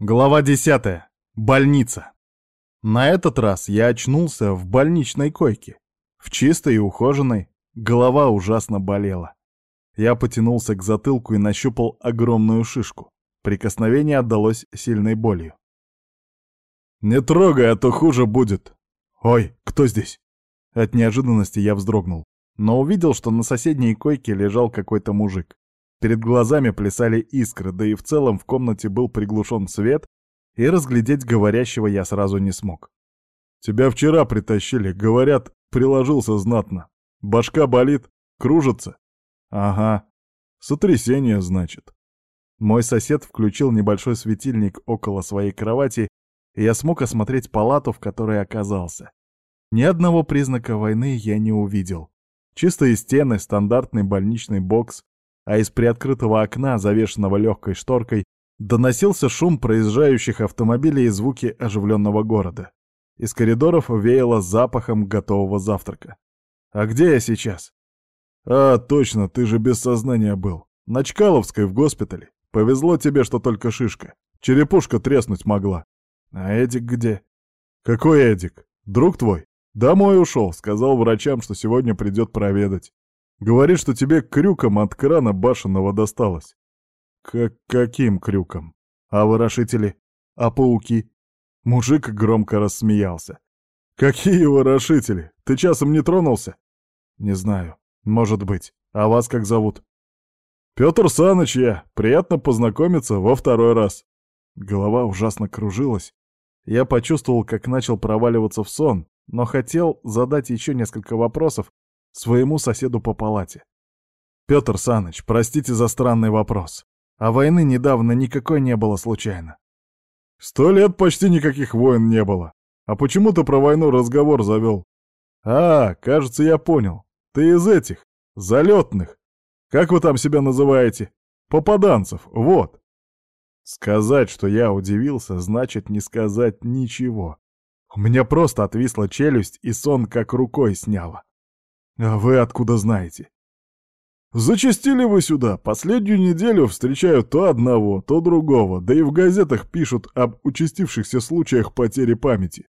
Глава 10. Больница. На этот раз я очнулся в больничной койке. В чистой и ухоженной. Голова ужасно болела. Я потянулся к затылку и нащупал огромную шишку. Прикосновение отдалось сильной болью. «Не трогай, а то хуже будет!» «Ой, кто здесь?» От неожиданности я вздрогнул, но увидел, что на соседней койке лежал какой-то мужик. Перед глазами плясали искры, да и в целом в комнате был приглушен свет, и разглядеть говорящего я сразу не смог. «Тебя вчера притащили, говорят, приложился знатно. Башка болит, кружится?» «Ага. Сотрясение, значит». Мой сосед включил небольшой светильник около своей кровати, и я смог осмотреть палату, в которой оказался. Ни одного признака войны я не увидел. Чистые стены, стандартный больничный бокс, а из приоткрытого окна, завешенного легкой шторкой, доносился шум проезжающих автомобилей и звуки оживленного города. Из коридоров веяло запахом готового завтрака. «А где я сейчас?» «А, точно, ты же без сознания был. На Чкаловской в госпитале. Повезло тебе, что только шишка. Черепушка треснуть могла. А Эдик где?» «Какой Эдик? Друг твой?» «Домой ушел, сказал врачам, что сегодня придет проведать. Говорит, что тебе крюком от крана башенного досталось. Как каким крюком? А ворошители? А пауки? Мужик громко рассмеялся. Какие ворошители? Ты часом не тронулся? Не знаю. Может быть. А вас как зовут? Петр Саныч я. Приятно познакомиться во второй раз. Голова ужасно кружилась. Я почувствовал, как начал проваливаться в сон, но хотел задать еще несколько вопросов, своему соседу по палате. «Петр Саныч, простите за странный вопрос. А войны недавно никакой не было случайно?» «Сто лет почти никаких войн не было. А почему ты про войну разговор завел?» «А, кажется, я понял. Ты из этих, залетных. Как вы там себя называете? Попаданцев, вот». Сказать, что я удивился, значит не сказать ничего. У меня просто отвисла челюсть, и сон как рукой сняло. «А вы откуда знаете?» «Зачастили вы сюда. Последнюю неделю встречаю то одного, то другого, да и в газетах пишут об участившихся случаях потери памяти.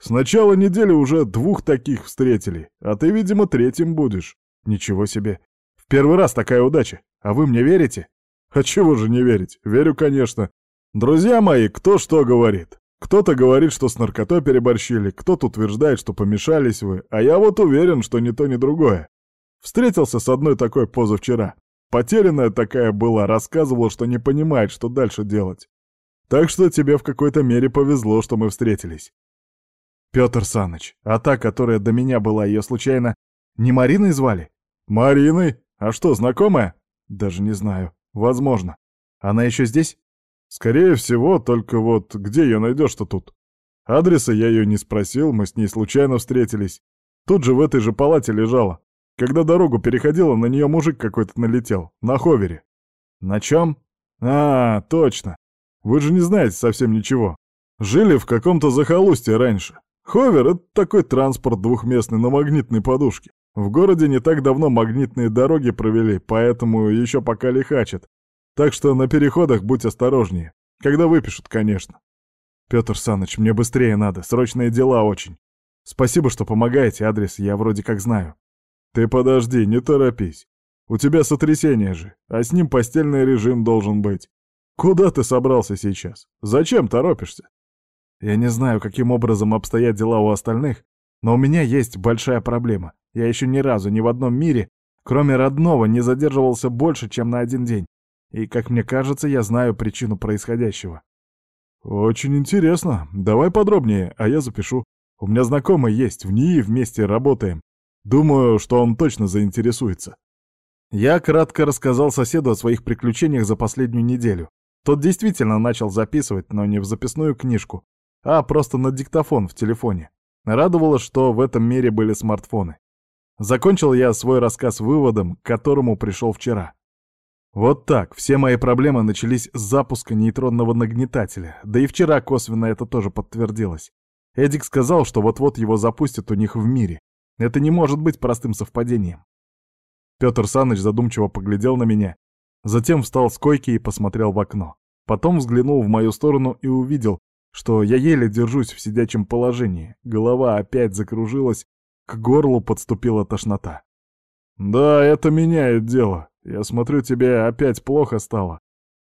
С начала недели уже двух таких встретили, а ты, видимо, третьим будешь. Ничего себе. В первый раз такая удача. А вы мне верите?» «А чего же не верить? Верю, конечно. Друзья мои, кто что говорит. Кто-то говорит, что с наркотой переборщили, кто-то утверждает, что помешались вы, а я вот уверен, что ни то, ни другое. Встретился с одной такой позавчера. Потерянная такая была, рассказывала, что не понимает, что дальше делать. Так что тебе в какой-то мере повезло, что мы встретились. Петр Саныч, а та, которая до меня была, ее случайно не Мариной звали? Мариной? А что, знакомая? Даже не знаю. Возможно. Она еще здесь? Скорее всего, только вот где ее найдешь-то тут? Адреса я ее не спросил, мы с ней случайно встретились. Тут же в этой же палате лежала. Когда дорогу переходила, на нее мужик какой-то налетел, на ховере. На чем? А, точно. Вы же не знаете совсем ничего. Жили в каком-то захолустье раньше. Ховер — это такой транспорт двухместный на магнитной подушке. В городе не так давно магнитные дороги провели, поэтому еще пока лихачат. Так что на переходах будь осторожнее. Когда выпишут, конечно. Петр Саныч, мне быстрее надо, срочные дела очень. Спасибо, что помогаете, адрес я вроде как знаю. Ты подожди, не торопись. У тебя сотрясение же, а с ним постельный режим должен быть. Куда ты собрался сейчас? Зачем торопишься? Я не знаю, каким образом обстоят дела у остальных, но у меня есть большая проблема. Я еще ни разу ни в одном мире, кроме родного, не задерживался больше, чем на один день. И, как мне кажется, я знаю причину происходящего. Очень интересно. Давай подробнее, а я запишу. У меня знакомый есть, в НИИ вместе работаем. Думаю, что он точно заинтересуется. Я кратко рассказал соседу о своих приключениях за последнюю неделю. Тот действительно начал записывать, но не в записную книжку, а просто на диктофон в телефоне. Радовало, что в этом мире были смартфоны. Закончил я свой рассказ выводом, к которому пришел вчера. Вот так, все мои проблемы начались с запуска нейтронного нагнетателя, да и вчера косвенно это тоже подтвердилось. Эдик сказал, что вот-вот его запустят у них в мире. Это не может быть простым совпадением. Петр Саныч задумчиво поглядел на меня, затем встал с койки и посмотрел в окно. Потом взглянул в мою сторону и увидел, что я еле держусь в сидячем положении. Голова опять закружилась, к горлу подступила тошнота. «Да, это меняет дело. Я смотрю, тебе опять плохо стало.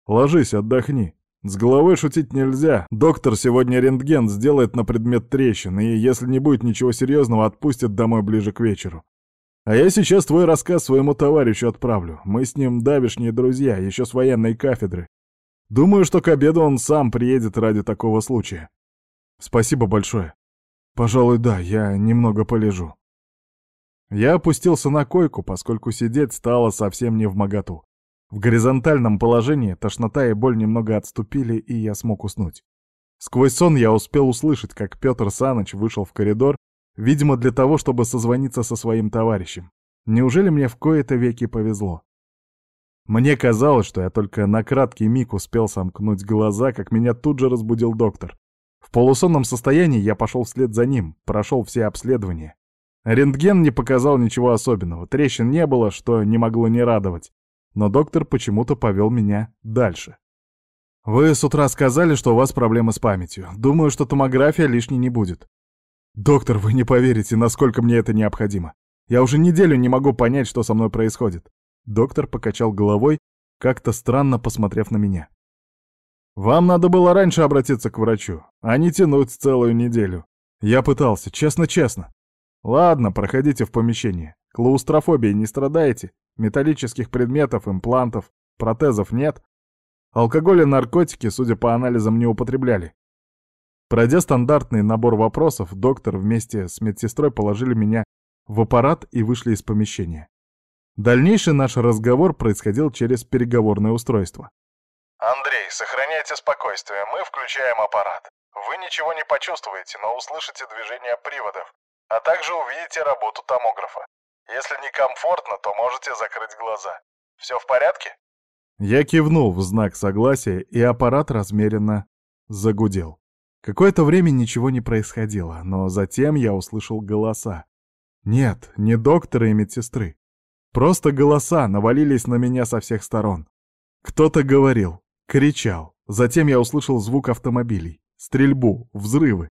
Ложись, отдохни. С головой шутить нельзя. Доктор сегодня рентген сделает на предмет трещин, и если не будет ничего серьезного, отпустит домой ближе к вечеру. А я сейчас твой рассказ своему товарищу отправлю. Мы с ним давишние друзья, еще с военной кафедры. Думаю, что к обеду он сам приедет ради такого случая. Спасибо большое. Пожалуй, да, я немного полежу. Я опустился на койку, поскольку сидеть стало совсем не в моготу. В горизонтальном положении тошнота и боль немного отступили, и я смог уснуть. Сквозь сон я успел услышать, как Петр Саныч вышел в коридор, видимо, для того, чтобы созвониться со своим товарищем. Неужели мне в кои-то веки повезло? Мне казалось, что я только на краткий миг успел сомкнуть глаза, как меня тут же разбудил доктор. В полусонном состоянии я пошел вслед за ним, прошел все обследования. Рентген не показал ничего особенного, трещин не было, что не могло не радовать. Но доктор почему-то повел меня дальше. «Вы с утра сказали, что у вас проблемы с памятью. Думаю, что томография лишней не будет». «Доктор, вы не поверите, насколько мне это необходимо. Я уже неделю не могу понять, что со мной происходит. Доктор покачал головой, как-то странно посмотрев на меня. «Вам надо было раньше обратиться к врачу, а не тянуть целую неделю. Я пытался, честно-честно. Ладно, проходите в помещение. Клаустрофобией не страдаете? Металлических предметов, имплантов, протезов нет? Алкоголь и наркотики, судя по анализам, не употребляли. Пройдя стандартный набор вопросов, доктор вместе с медсестрой положили меня в аппарат и вышли из помещения. Дальнейший наш разговор происходил через переговорное устройство. «Андрей, сохраняйте спокойствие, мы включаем аппарат. Вы ничего не почувствуете, но услышите движение приводов, а также увидите работу томографа. Если некомфортно, то можете закрыть глаза. Все в порядке?» Я кивнул в знак согласия, и аппарат размеренно загудел. Какое-то время ничего не происходило, но затем я услышал голоса. Нет, не доктора и медсестры. Просто голоса навалились на меня со всех сторон. Кто-то говорил, кричал. Затем я услышал звук автомобилей, стрельбу, взрывы.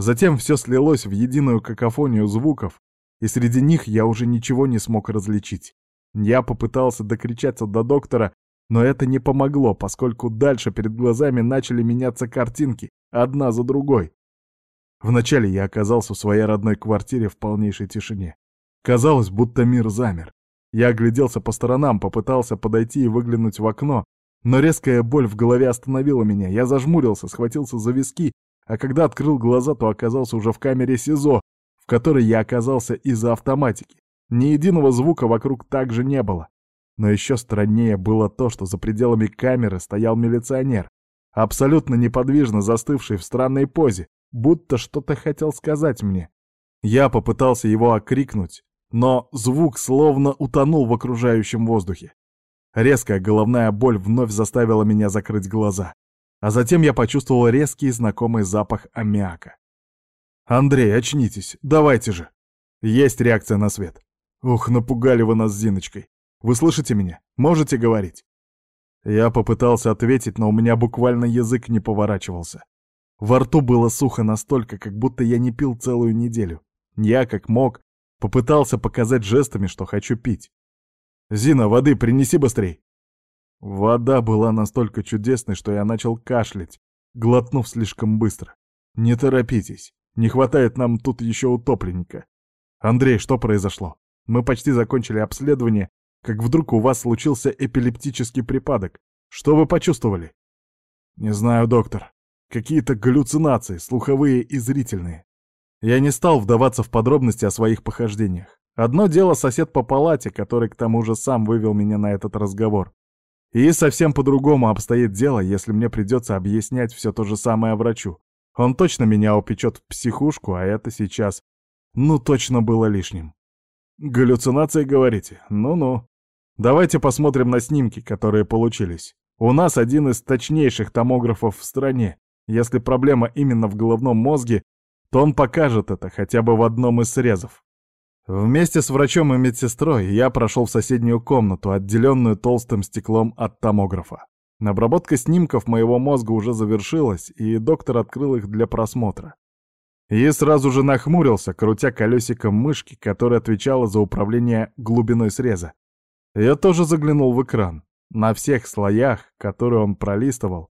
Затем все слилось в единую какофонию звуков, и среди них я уже ничего не смог различить. Я попытался докричаться до доктора, но это не помогло, поскольку дальше перед глазами начали меняться картинки, одна за другой. Вначале я оказался в своей родной квартире в полнейшей тишине. Казалось, будто мир замер. Я огляделся по сторонам, попытался подойти и выглянуть в окно, но резкая боль в голове остановила меня. Я зажмурился, схватился за виски, а когда открыл глаза, то оказался уже в камере СИЗО, в которой я оказался из-за автоматики. Ни единого звука вокруг также не было. Но еще страннее было то, что за пределами камеры стоял милиционер, абсолютно неподвижно застывший в странной позе, будто что-то хотел сказать мне. Я попытался его окрикнуть, но звук словно утонул в окружающем воздухе. Резкая головная боль вновь заставила меня закрыть глаза. А затем я почувствовал резкий знакомый запах аммиака. «Андрей, очнитесь, давайте же!» Есть реакция на свет. Ух, напугали вы нас с Зиночкой. Вы слышите меня? Можете говорить? Я попытался ответить, но у меня буквально язык не поворачивался. Во рту было сухо настолько, как будто я не пил целую неделю. Я, как мог, Попытался показать жестами, что хочу пить. «Зина, воды принеси быстрей!» Вода была настолько чудесной, что я начал кашлять, глотнув слишком быстро. «Не торопитесь, не хватает нам тут еще утопленника. Андрей, что произошло? Мы почти закончили обследование, как вдруг у вас случился эпилептический припадок. Что вы почувствовали?» «Не знаю, доктор. Какие-то галлюцинации, слуховые и зрительные. Я не стал вдаваться в подробности о своих похождениях. Одно дело сосед по палате, который к тому же сам вывел меня на этот разговор. И совсем по-другому обстоит дело, если мне придется объяснять все то же самое врачу. Он точно меня упечет в психушку, а это сейчас, ну, точно было лишним. Галлюцинации, говорите? Ну-ну. Давайте посмотрим на снимки, которые получились. У нас один из точнейших томографов в стране. Если проблема именно в головном мозге, то он покажет это хотя бы в одном из срезов. Вместе с врачом и медсестрой я прошел в соседнюю комнату, отделенную толстым стеклом от томографа. Обработка снимков моего мозга уже завершилась, и доктор открыл их для просмотра. И сразу же нахмурился, крутя колесиком мышки, которая отвечала за управление глубиной среза. Я тоже заглянул в экран. На всех слоях, которые он пролистывал,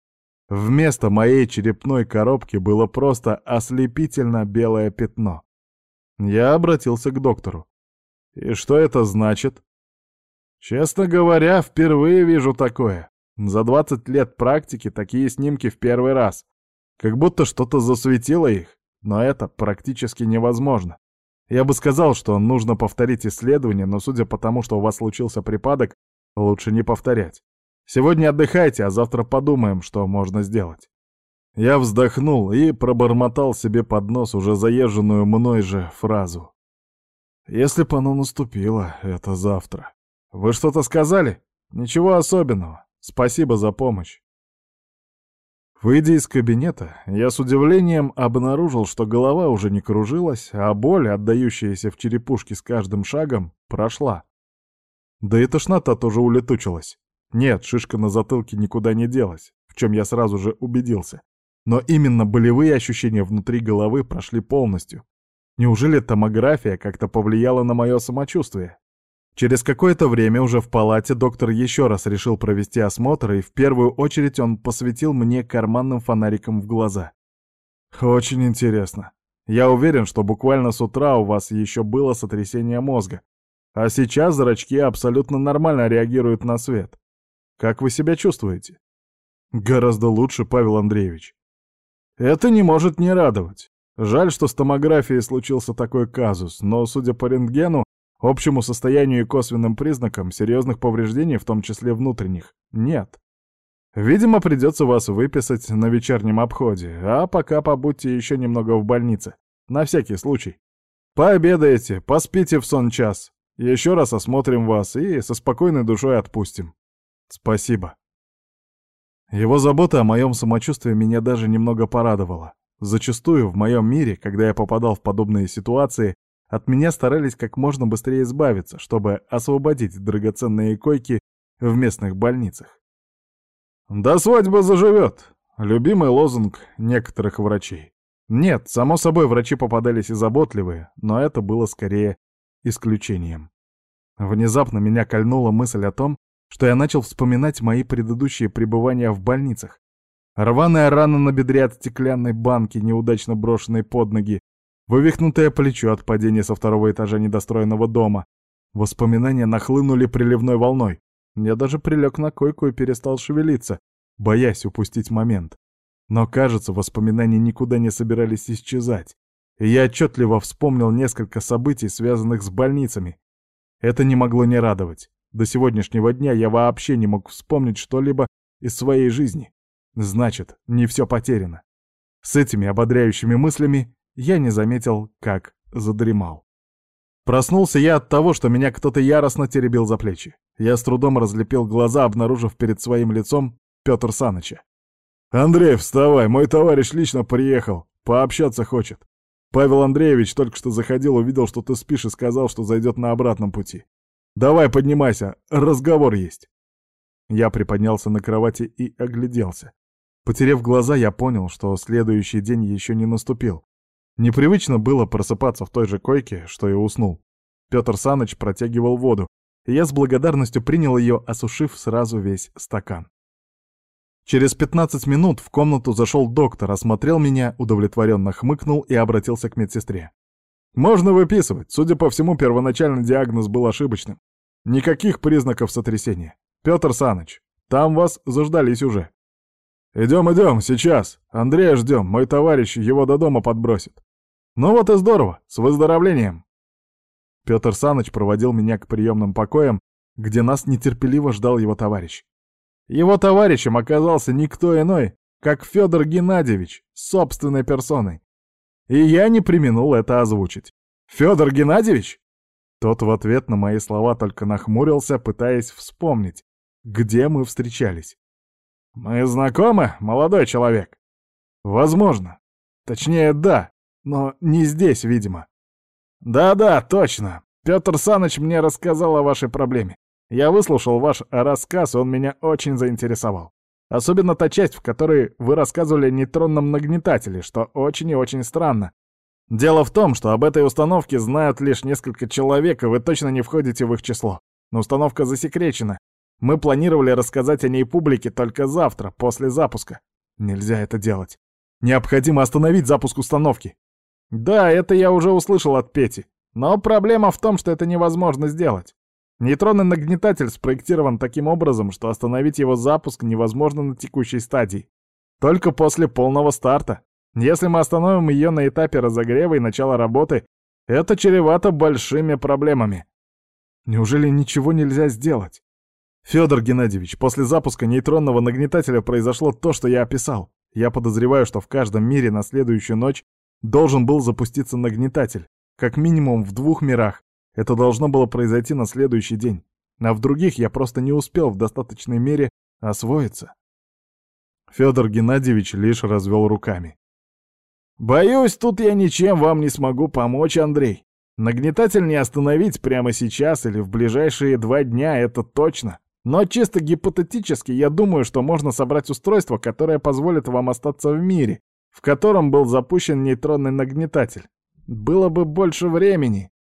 вместо моей черепной коробки было просто ослепительно белое пятно. Я обратился к доктору. «И что это значит?» «Честно говоря, впервые вижу такое. За 20 лет практики такие снимки в первый раз. Как будто что-то засветило их, но это практически невозможно. Я бы сказал, что нужно повторить исследование, но судя по тому, что у вас случился припадок, лучше не повторять. Сегодня отдыхайте, а завтра подумаем, что можно сделать. Я вздохнул и пробормотал себе под нос уже заезженную мной же фразу. Если бы оно наступило, это завтра. Вы что-то сказали? Ничего особенного. Спасибо за помощь. Выйдя из кабинета, я с удивлением обнаружил, что голова уже не кружилась, а боль, отдающаяся в черепушке с каждым шагом, прошла. Да и тошнота тоже улетучилась. Нет, шишка на затылке никуда не делась, в чем я сразу же убедился. Но именно болевые ощущения внутри головы прошли полностью. Неужели томография как-то повлияла на мое самочувствие? Через какое-то время уже в палате доктор еще раз решил провести осмотр, и в первую очередь он посветил мне карманным фонариком в глаза. Очень интересно. Я уверен, что буквально с утра у вас еще было сотрясение мозга, а сейчас зрачки абсолютно нормально реагируют на свет. Как вы себя чувствуете? Гораздо лучше, Павел Андреевич. Это не может не радовать. Жаль, что с томографией случился такой казус, но, судя по рентгену, общему состоянию и косвенным признакам, серьезных повреждений, в том числе внутренних, нет. Видимо, придется вас выписать на вечернем обходе, а пока побудьте еще немного в больнице, на всякий случай. Пообедаете, поспите в сон час, еще раз осмотрим вас и со спокойной душой отпустим. Спасибо. Его забота о моем самочувствии меня даже немного порадовала. Зачастую в моем мире, когда я попадал в подобные ситуации, от меня старались как можно быстрее избавиться, чтобы освободить драгоценные койки в местных больницах. «До свадьбы заживет!» — любимый лозунг некоторых врачей. Нет, само собой, врачи попадались и заботливые, но это было скорее исключением. Внезапно меня кольнула мысль о том, что я начал вспоминать мои предыдущие пребывания в больницах. Рваная рана на бедре от стеклянной банки, неудачно брошенной под ноги, вывихнутое плечо от падения со второго этажа недостроенного дома. Воспоминания нахлынули приливной волной. Я даже прилег на койку и перестал шевелиться, боясь упустить момент. Но, кажется, воспоминания никуда не собирались исчезать. И я отчетливо вспомнил несколько событий, связанных с больницами. Это не могло не радовать. До сегодняшнего дня я вообще не мог вспомнить что-либо из своей жизни. Значит, не все потеряно. С этими ободряющими мыслями я не заметил, как задремал. Проснулся я от того, что меня кто-то яростно теребил за плечи. Я с трудом разлепил глаза, обнаружив перед своим лицом Петр Саныча. «Андрей, вставай, мой товарищ лично приехал, пообщаться хочет. Павел Андреевич только что заходил, увидел, что ты спишь и сказал, что зайдет на обратном пути. Давай, поднимайся, разговор есть. Я приподнялся на кровати и огляделся. Потерев глаза, я понял, что следующий день еще не наступил. Непривычно было просыпаться в той же койке, что и уснул. Петр Саныч протягивал воду, и я с благодарностью принял ее, осушив сразу весь стакан. Через 15 минут в комнату зашел доктор, осмотрел меня, удовлетворенно хмыкнул и обратился к медсестре. «Можно выписывать. Судя по всему, первоначальный диагноз был ошибочным. Никаких признаков сотрясения. Петр Саныч, там вас заждались уже. Идем, идем, сейчас. Андрея ждем, мой товарищ его до дома подбросит. Ну вот и здорово, с выздоровлением. Петр Саныч проводил меня к приемным покоям, где нас нетерпеливо ждал его товарищ. Его товарищем оказался никто иной, как Федор Геннадьевич, собственной персоной. И я не применул это озвучить. «Федор Геннадьевич?» Тот в ответ на мои слова только нахмурился, пытаясь вспомнить, где мы встречались. «Мы знакомы, молодой человек?» «Возможно. Точнее, да, но не здесь, видимо». «Да-да, точно. Петр Саныч мне рассказал о вашей проблеме. Я выслушал ваш рассказ, он меня очень заинтересовал. Особенно та часть, в которой вы рассказывали о нейтронном нагнетателе, что очень и очень странно. Дело в том, что об этой установке знают лишь несколько человек, и вы точно не входите в их число. Но установка засекречена. Мы планировали рассказать о ней публике только завтра, после запуска. Нельзя это делать. Необходимо остановить запуск установки. Да, это я уже услышал от Пети. Но проблема в том, что это невозможно сделать. Нейтронный нагнетатель спроектирован таким образом, что остановить его запуск невозможно на текущей стадии. Только после полного старта. Если мы остановим ее на этапе разогрева и начала работы, это чревато большими проблемами. Неужели ничего нельзя сделать? Федор Геннадьевич, после запуска нейтронного нагнетателя произошло то, что я описал. Я подозреваю, что в каждом мире на следующую ночь должен был запуститься нагнетатель. Как минимум в двух мирах. Это должно было произойти на следующий день. А в других я просто не успел в достаточной мере освоиться. Федор Геннадьевич лишь развел руками. «Боюсь, тут я ничем вам не смогу помочь, Андрей. Нагнетатель не остановить прямо сейчас или в ближайшие два дня, это точно. Но чисто гипотетически я думаю, что можно собрать устройство, которое позволит вам остаться в мире, в котором был запущен нейтронный нагнетатель. Было бы больше времени.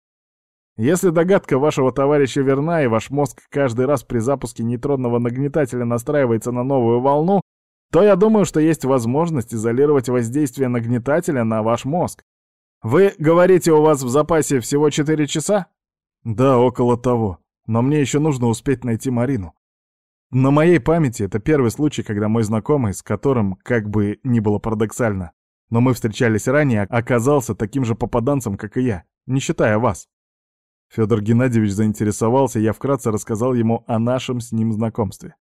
Если догадка вашего товарища верна, и ваш мозг каждый раз при запуске нейтронного нагнетателя настраивается на новую волну, то я думаю, что есть возможность изолировать воздействие нагнетателя на ваш мозг. Вы говорите, у вас в запасе всего 4 часа? Да, около того. Но мне еще нужно успеть найти Марину. На моей памяти это первый случай, когда мой знакомый, с которым, как бы ни было парадоксально, но мы встречались ранее, оказался таким же попаданцем, как и я, не считая вас. Федор Геннадьевич заинтересовался, я вкратце рассказал ему о нашем с ним знакомстве.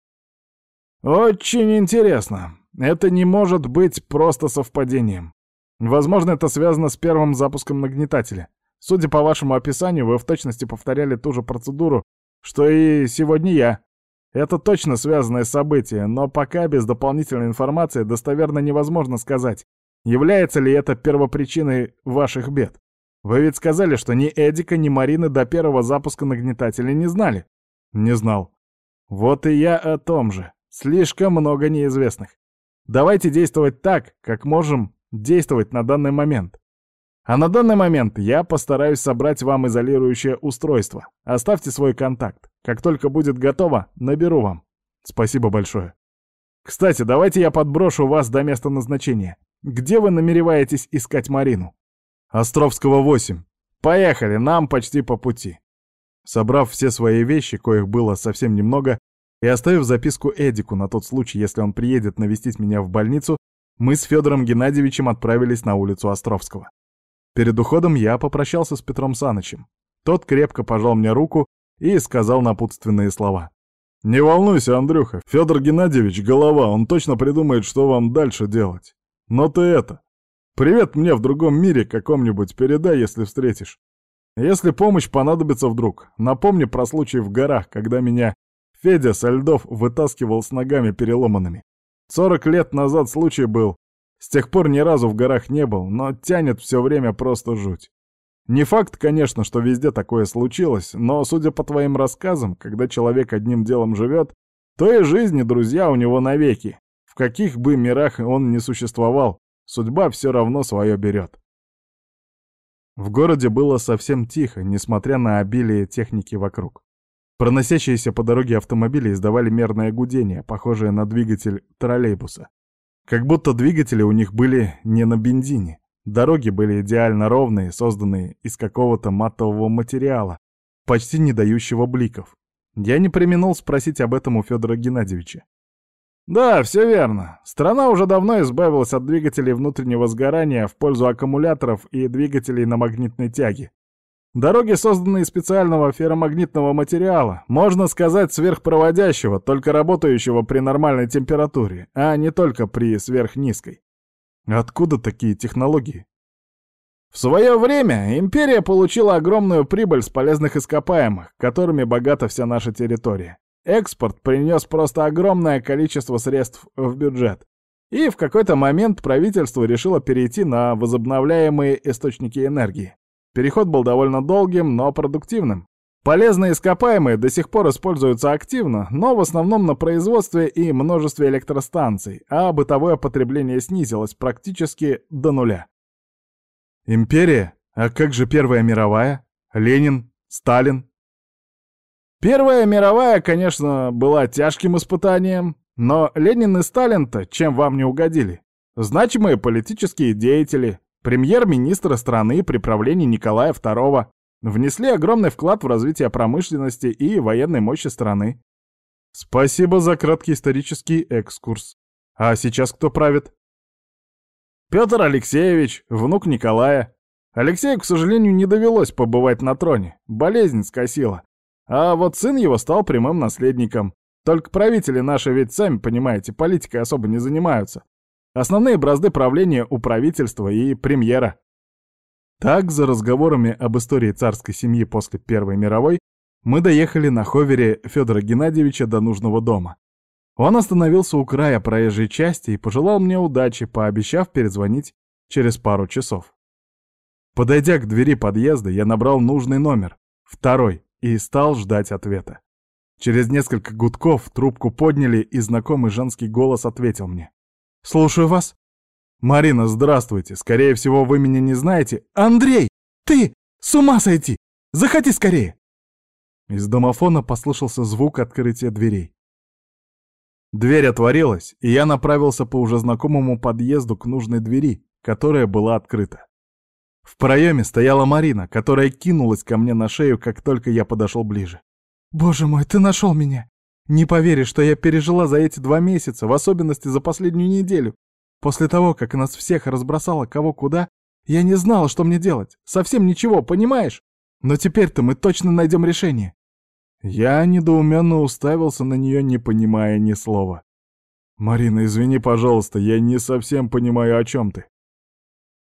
«Очень интересно. Это не может быть просто совпадением. Возможно, это связано с первым запуском нагнетателя. Судя по вашему описанию, вы в точности повторяли ту же процедуру, что и сегодня я. Это точно связанное событие, но пока без дополнительной информации достоверно невозможно сказать, является ли это первопричиной ваших бед. Вы ведь сказали, что ни Эдика, ни Марины до первого запуска нагнетателя не знали. Не знал. Вот и я о том же. Слишком много неизвестных. Давайте действовать так, как можем действовать на данный момент. А на данный момент я постараюсь собрать вам изолирующее устройство. Оставьте свой контакт. Как только будет готово, наберу вам. Спасибо большое. Кстати, давайте я подброшу вас до места назначения. Где вы намереваетесь искать Марину? Островского 8. Поехали, нам почти по пути. Собрав все свои вещи, коих было совсем немного, и оставив записку Эдику на тот случай, если он приедет навестить меня в больницу, мы с Федором Геннадьевичем отправились на улицу Островского. Перед уходом я попрощался с Петром Санычем. Тот крепко пожал мне руку и сказал напутственные слова. «Не волнуйся, Андрюха, Федор Геннадьевич — голова, он точно придумает, что вам дальше делать. Но ты это... Привет мне в другом мире каком-нибудь передай, если встретишь. Если помощь понадобится вдруг, напомни про случай в горах, когда меня Федя со льдов вытаскивал с ногами переломанными. Сорок лет назад случай был. С тех пор ни разу в горах не был, но тянет все время просто жуть. Не факт, конечно, что везде такое случилось, но, судя по твоим рассказам, когда человек одним делом живет, то и жизни друзья у него навеки. В каких бы мирах он ни существовал, судьба все равно свое берет. В городе было совсем тихо, несмотря на обилие техники вокруг. Проносящиеся по дороге автомобили издавали мерное гудение, похожее на двигатель троллейбуса. Как будто двигатели у них были не на бензине. Дороги были идеально ровные, созданные из какого-то матового материала, почти не дающего бликов. Я не применил спросить об этом у Федора Геннадьевича. Да, все верно. Страна уже давно избавилась от двигателей внутреннего сгорания в пользу аккумуляторов и двигателей на магнитной тяге. Дороги созданы из специального ферромагнитного материала, можно сказать, сверхпроводящего, только работающего при нормальной температуре, а не только при сверхнизкой. Откуда такие технологии? В свое время империя получила огромную прибыль с полезных ископаемых, которыми богата вся наша территория. Экспорт принес просто огромное количество средств в бюджет. И в какой-то момент правительство решило перейти на возобновляемые источники энергии. Переход был довольно долгим, но продуктивным. Полезные ископаемые до сих пор используются активно, но в основном на производстве и множестве электростанций, а бытовое потребление снизилось практически до нуля. Империя? А как же Первая мировая? Ленин? Сталин? Первая мировая, конечно, была тяжким испытанием, но Ленин и Сталин-то чем вам не угодили? Значимые политические деятели, премьер-министры страны при правлении Николая II, внесли огромный вклад в развитие промышленности и военной мощи страны. Спасибо за краткий исторический экскурс. А сейчас кто правит? Петр Алексеевич, внук Николая. Алексею, к сожалению, не довелось побывать на троне, болезнь скосила. А вот сын его стал прямым наследником. Только правители наши ведь, сами понимаете, политикой особо не занимаются. Основные бразды правления у правительства и премьера. Так, за разговорами об истории царской семьи после Первой мировой, мы доехали на ховере Федора Геннадьевича до нужного дома. Он остановился у края проезжей части и пожелал мне удачи, пообещав перезвонить через пару часов. Подойдя к двери подъезда, я набрал нужный номер, второй, и стал ждать ответа. Через несколько гудков трубку подняли, и знакомый женский голос ответил мне. «Слушаю вас». «Марина, здравствуйте. Скорее всего, вы меня не знаете». «Андрей! Ты! С ума сойти! Заходи скорее!» Из домофона послышался звук открытия дверей. Дверь отворилась, и я направился по уже знакомому подъезду к нужной двери, которая была открыта. В проеме стояла Марина, которая кинулась ко мне на шею, как только я подошел ближе. «Боже мой, ты нашел меня! Не поверишь, что я пережила за эти два месяца, в особенности за последнюю неделю. После того, как нас всех разбросало кого куда, я не знала, что мне делать. Совсем ничего, понимаешь? Но теперь-то мы точно найдем решение. Я недоуменно уставился на нее, не понимая ни слова. «Марина, извини, пожалуйста, я не совсем понимаю, о чем ты».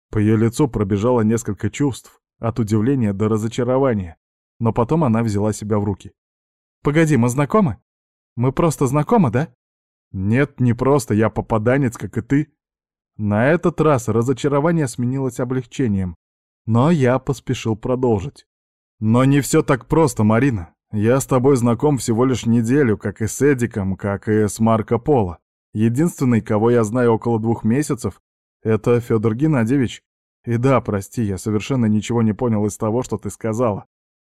По ее лицу пробежало несколько чувств, от удивления до разочарования, но потом она взяла себя в руки. «Погоди, мы знакомы? Мы просто знакомы, да?» «Нет, не просто, я попаданец, как и ты». На этот раз разочарование сменилось облегчением, но я поспешил продолжить. «Но не все так просто, Марина. Я с тобой знаком всего лишь неделю, как и с Эдиком, как и с Марко Поло. Единственный, кого я знаю около двух месяцев, это Федор Геннадьевич. И да, прости, я совершенно ничего не понял из того, что ты сказала.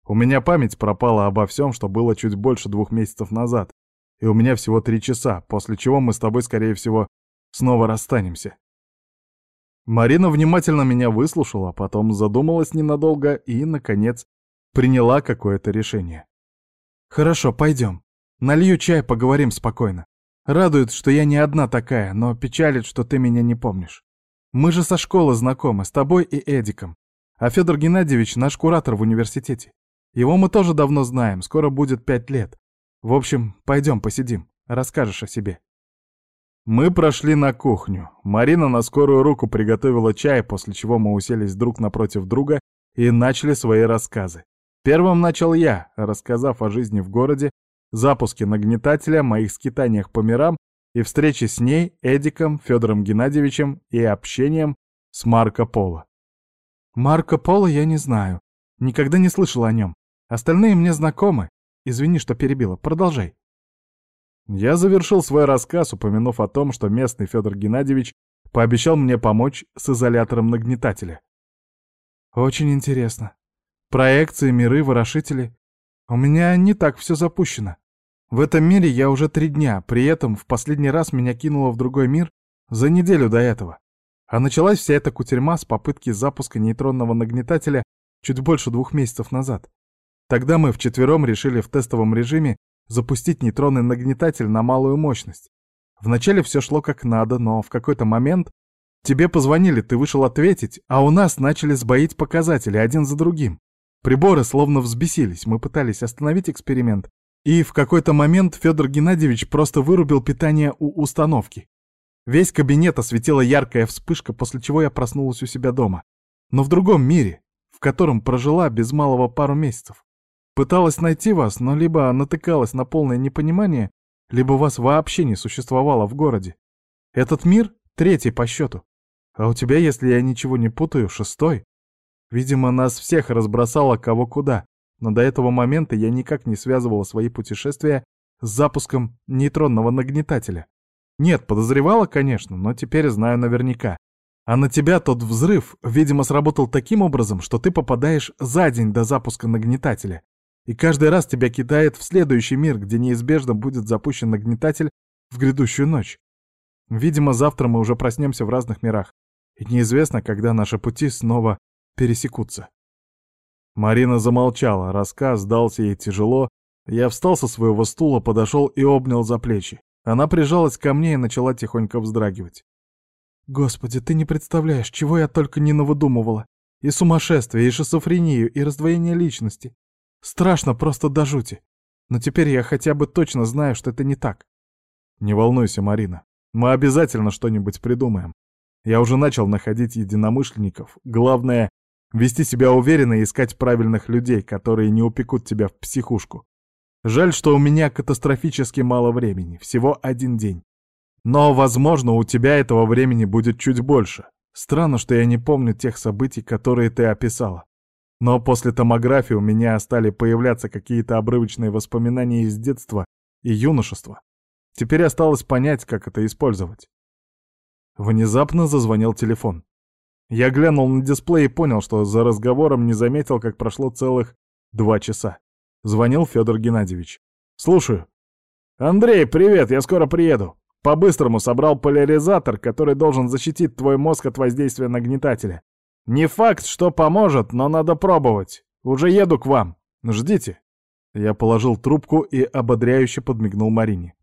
У меня память пропала обо всем, что было чуть больше двух месяцев назад. И у меня всего три часа, после чего мы с тобой, скорее всего, снова расстанемся. Марина внимательно меня выслушала, потом задумалась ненадолго и, наконец, приняла какое-то решение. «Хорошо, пойдем. Налью чай, поговорим спокойно. Радует, что я не одна такая, но печалит, что ты меня не помнишь. Мы же со школы знакомы, с тобой и Эдиком. А Федор Геннадьевич наш куратор в университете. Его мы тоже давно знаем, скоро будет пять лет. В общем, пойдем посидим, расскажешь о себе». Мы прошли на кухню. Марина на скорую руку приготовила чай, после чего мы уселись друг напротив друга и начали свои рассказы. Первым начал я, рассказав о жизни в городе, запуске нагнетателя, моих скитаниях по мирам и встрече с ней, Эдиком, Федором Геннадьевичем и общением с Марко Поло. Марко Поло я не знаю. Никогда не слышал о нем. Остальные мне знакомы. Извини, что перебила. Продолжай. Я завершил свой рассказ, упомянув о том, что местный Федор Геннадьевич пообещал мне помочь с изолятором нагнетателя. Очень интересно. Проекции, миры, ворошители. У меня не так все запущено. В этом мире я уже три дня, при этом в последний раз меня кинуло в другой мир за неделю до этого. А началась вся эта кутерьма с попытки запуска нейтронного нагнетателя чуть больше двух месяцев назад. Тогда мы вчетвером решили в тестовом режиме запустить нейтронный нагнетатель на малую мощность. Вначале все шло как надо, но в какой-то момент тебе позвонили, ты вышел ответить, а у нас начали сбоить показатели один за другим. Приборы словно взбесились, мы пытались остановить эксперимент, и в какой-то момент Федор Геннадьевич просто вырубил питание у установки. Весь кабинет осветила яркая вспышка, после чего я проснулась у себя дома. Но в другом мире, в котором прожила без малого пару месяцев. Пыталась найти вас, но либо натыкалась на полное непонимание, либо вас вообще не существовало в городе. Этот мир — третий по счету. А у тебя, если я ничего не путаю, шестой. Видимо, нас всех разбросало кого куда. но до этого момента я никак не связывала свои путешествия с запуском нейтронного нагнетателя. Нет, подозревала, конечно, но теперь знаю наверняка. А на тебя тот взрыв, видимо, сработал таким образом, что ты попадаешь за день до запуска нагнетателя. И каждый раз тебя кидает в следующий мир, где неизбежно будет запущен нагнетатель в грядущую ночь. Видимо, завтра мы уже проснемся в разных мирах. И неизвестно, когда наши пути снова пересекутся. Марина замолчала, рассказ дался ей тяжело. Я встал со своего стула, подошел и обнял за плечи. Она прижалась ко мне и начала тихонько вздрагивать. Господи, ты не представляешь, чего я только не навыдумывала. И сумасшествие, и шизофрению, и раздвоение личности. Страшно просто до жути. Но теперь я хотя бы точно знаю, что это не так. Не волнуйся, Марина. Мы обязательно что-нибудь придумаем. Я уже начал находить единомышленников. Главное — вести себя уверенно и искать правильных людей, которые не упекут тебя в психушку. Жаль, что у меня катастрофически мало времени, всего один день. Но, возможно, у тебя этого времени будет чуть больше. Странно, что я не помню тех событий, которые ты описала. Но после томографии у меня стали появляться какие-то обрывочные воспоминания из детства и юношества. Теперь осталось понять, как это использовать. Внезапно зазвонил телефон. Я глянул на дисплей и понял, что за разговором не заметил, как прошло целых два часа. Звонил Федор Геннадьевич. «Слушаю». «Андрей, привет, я скоро приеду. По-быстрому собрал поляризатор, который должен защитить твой мозг от воздействия нагнетателя. Не факт, что поможет, но надо пробовать. Уже еду к вам. Ждите». Я положил трубку и ободряюще подмигнул Марине.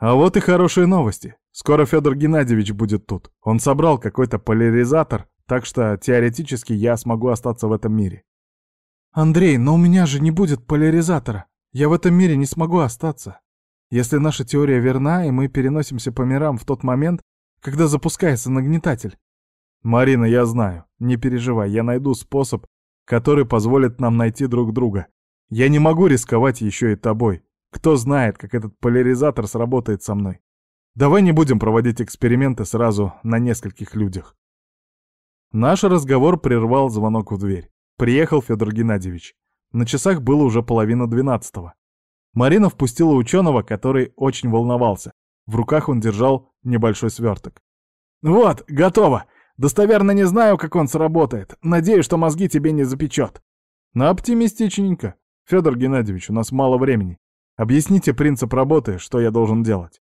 А вот и хорошие новости. Скоро Федор Геннадьевич будет тут. Он собрал какой-то поляризатор, так что теоретически я смогу остаться в этом мире. Андрей, но у меня же не будет поляризатора. Я в этом мире не смогу остаться. Если наша теория верна, и мы переносимся по мирам в тот момент, когда запускается нагнетатель. Марина, я знаю. Не переживай, я найду способ, который позволит нам найти друг друга. Я не могу рисковать еще и тобой. Кто знает, как этот поляризатор сработает со мной. Давай не будем проводить эксперименты сразу на нескольких людях. Наш разговор прервал звонок в дверь. Приехал Федор Геннадьевич. На часах было уже половина двенадцатого. Марина впустила ученого, который очень волновался. В руках он держал небольшой сверток. «Вот, готово! Достоверно не знаю, как он сработает. Надеюсь, что мозги тебе не запечет». «На оптимистичненько. Федор Геннадьевич, у нас мало времени. Объясните принцип работы, что я должен делать».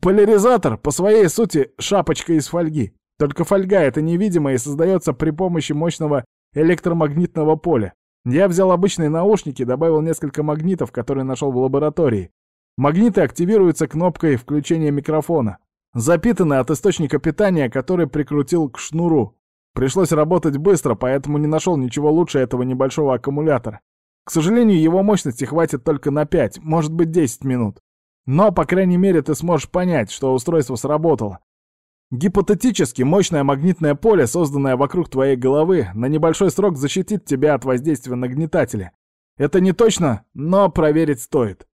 Поляризатор, по своей сути, шапочка из фольги. Только фольга это невидимая и создается при помощи мощного электромагнитного поля. Я взял обычные наушники, добавил несколько магнитов, которые нашел в лаборатории. Магниты активируются кнопкой включения микрофона. Запитаны от источника питания, который прикрутил к шнуру. Пришлось работать быстро, поэтому не нашел ничего лучше этого небольшого аккумулятора. К сожалению, его мощности хватит только на 5, может быть 10 минут. Но, по крайней мере, ты сможешь понять, что устройство сработало. Гипотетически, мощное магнитное поле, созданное вокруг твоей головы, на небольшой срок защитит тебя от воздействия нагнетателя. Это не точно, но проверить стоит.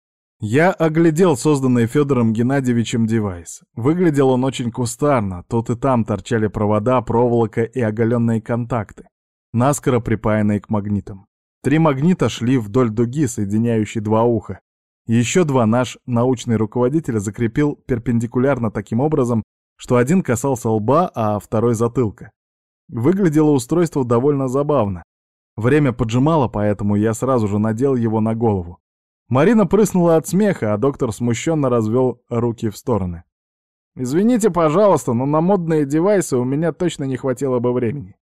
Я оглядел созданный Федором Геннадьевичем девайс. Выглядел он очень кустарно, тут и там торчали провода, проволока и оголенные контакты, наскоро припаянные к магнитам. Три магнита шли вдоль дуги, соединяющей два уха. Еще два наш научный руководитель закрепил перпендикулярно таким образом, что один касался лба, а второй затылка. Выглядело устройство довольно забавно. Время поджимало, поэтому я сразу же надел его на голову. Марина прыснула от смеха, а доктор смущенно развел руки в стороны. «Извините, пожалуйста, но на модные девайсы у меня точно не хватило бы времени.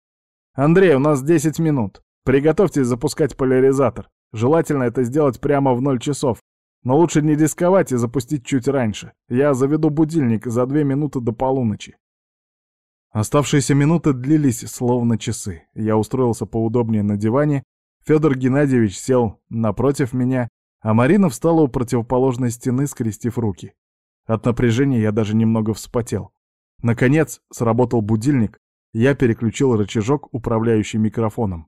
Андрей, у нас 10 минут. Приготовьтесь запускать поляризатор. Желательно это сделать прямо в 0 часов, но лучше не рисковать и запустить чуть раньше. Я заведу будильник за две минуты до полуночи. Оставшиеся минуты длились словно часы. Я устроился поудобнее на диване, Федор Геннадьевич сел напротив меня, а Марина встала у противоположной стены, скрестив руки. От напряжения я даже немного вспотел. Наконец, сработал будильник, я переключил рычажок, управляющий микрофоном.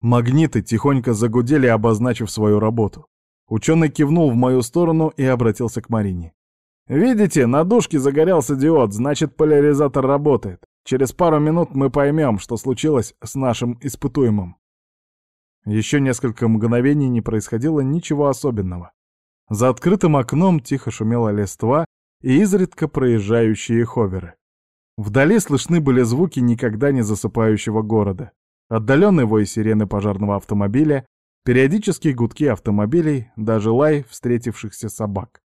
Магниты тихонько загудели, обозначив свою работу. Ученый кивнул в мою сторону и обратился к Марине. «Видите, на дужке загорелся диод, значит, поляризатор работает. Через пару минут мы поймем, что случилось с нашим испытуемым». Еще несколько мгновений не происходило ничего особенного. За открытым окном тихо шумела листва и изредка проезжающие ховеры. Вдали слышны были звуки никогда не засыпающего города. Отдаленный вой сирены пожарного автомобиля, периодические гудки автомобилей, даже лай встретившихся собак.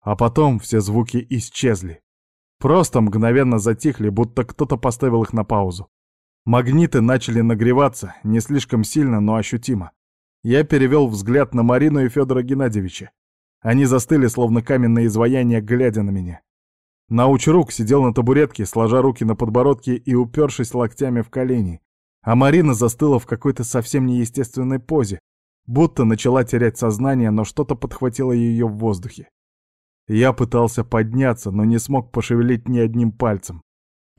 А потом все звуки исчезли. Просто мгновенно затихли, будто кто-то поставил их на паузу. Магниты начали нагреваться, не слишком сильно, но ощутимо. Я перевел взгляд на Марину и Федора Геннадьевича. Они застыли, словно каменные изваяния, глядя на меня. Научрук сидел на табуретке, сложа руки на подбородке и упершись локтями в колени, а Марина застыла в какой-то совсем неестественной позе, будто начала терять сознание, но что-то подхватило ее в воздухе. Я пытался подняться, но не смог пошевелить ни одним пальцем.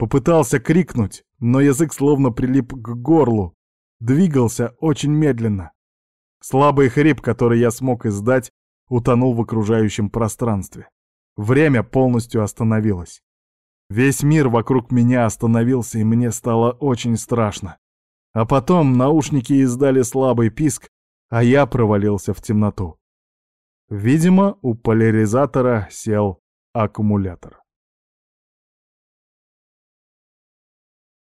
Попытался крикнуть, но язык словно прилип к горлу. Двигался очень медленно. Слабый хрип, который я смог издать, утонул в окружающем пространстве. Время полностью остановилось. Весь мир вокруг меня остановился, и мне стало очень страшно. А потом наушники издали слабый писк, а я провалился в темноту. Видимо, у поляризатора сел аккумулятор.